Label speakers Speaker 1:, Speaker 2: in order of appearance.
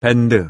Speaker 1: 밴드